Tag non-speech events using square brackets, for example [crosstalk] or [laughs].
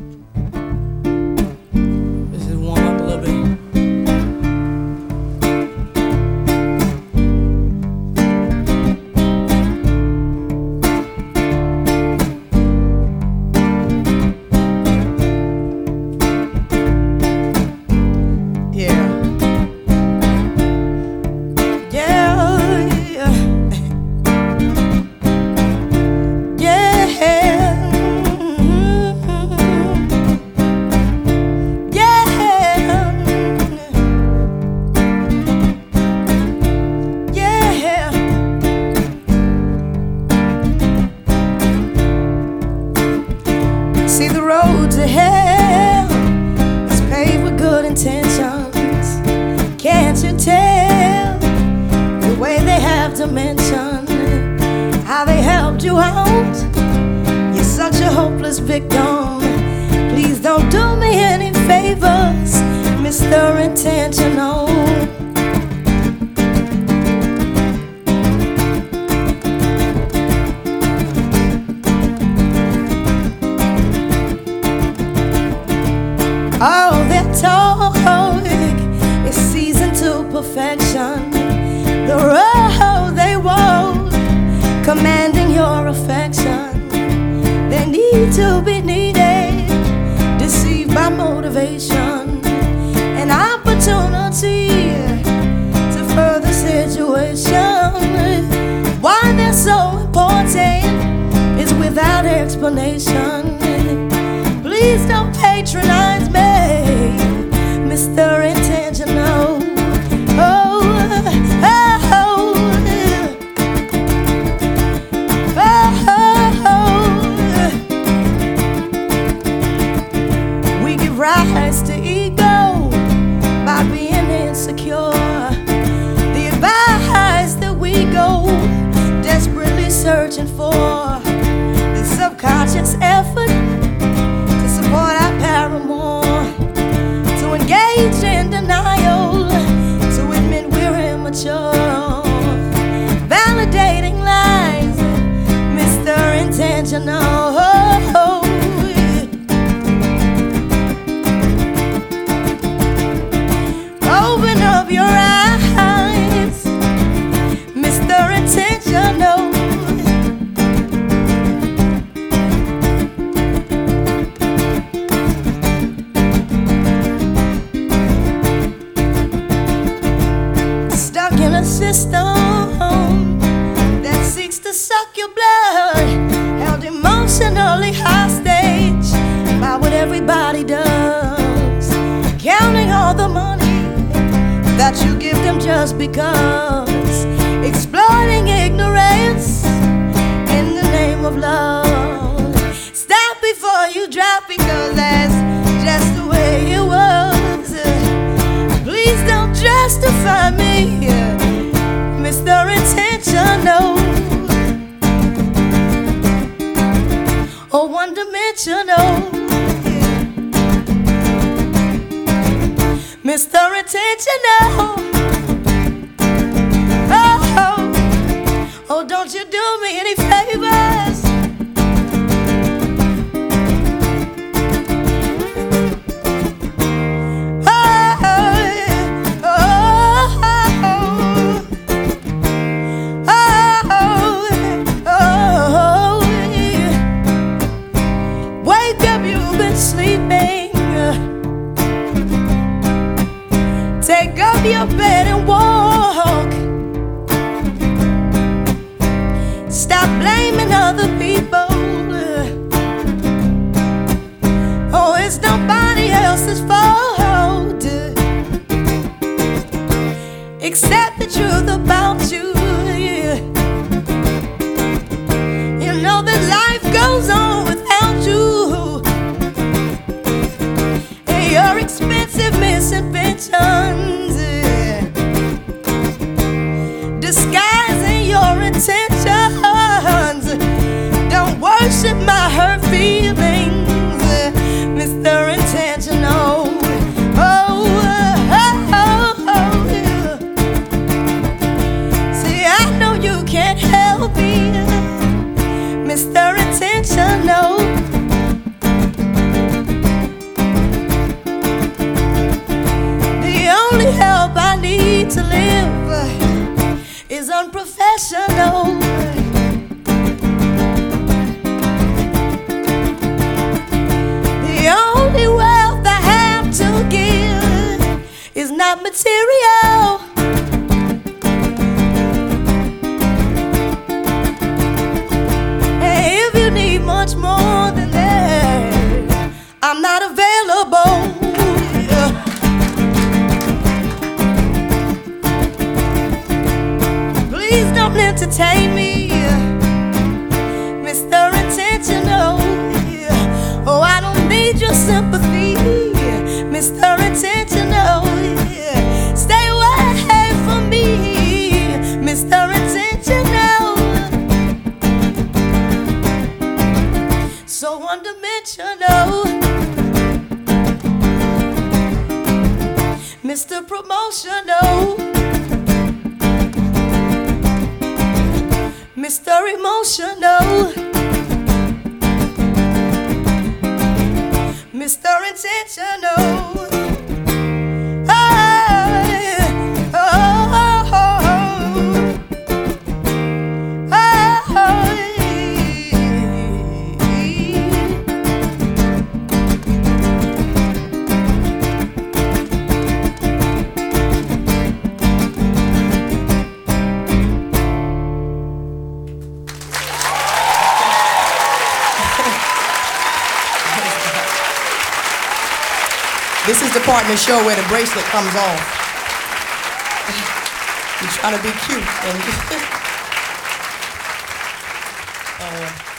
Mm-hmm. To hell is paved with good intentions. Can't you tell the way they have to mention How they helped you out? You're such a hopeless victim. Please don't do me any favors, Mr. Intentional. Motivation, an opportunity to further situation. Why they're so important is without explanation. Please don't patronize me, Mr. the subconscious effort to support our paramour, to engage in denial, to admit we're immature, a system that seeks to suck your blood, held emotionally hostage by what everybody does, counting all the money that you give them just because, exploiting ignorance in the name of love. Stop before you drop because that's one dimensional. Mr. Intentional. Oh, oh, oh, don't you do me any favors. Stop blaming other people. Oh, it's nobody else's fault. Accept the truth about you. You know that life goes on without you. Hey, your expensive misadventure. The only wealth I have to give is not material. Mr. Emotional, Mr. Intentional. This is the part in the show where the bracelet comes off. You're trying to be cute. And [laughs] uh,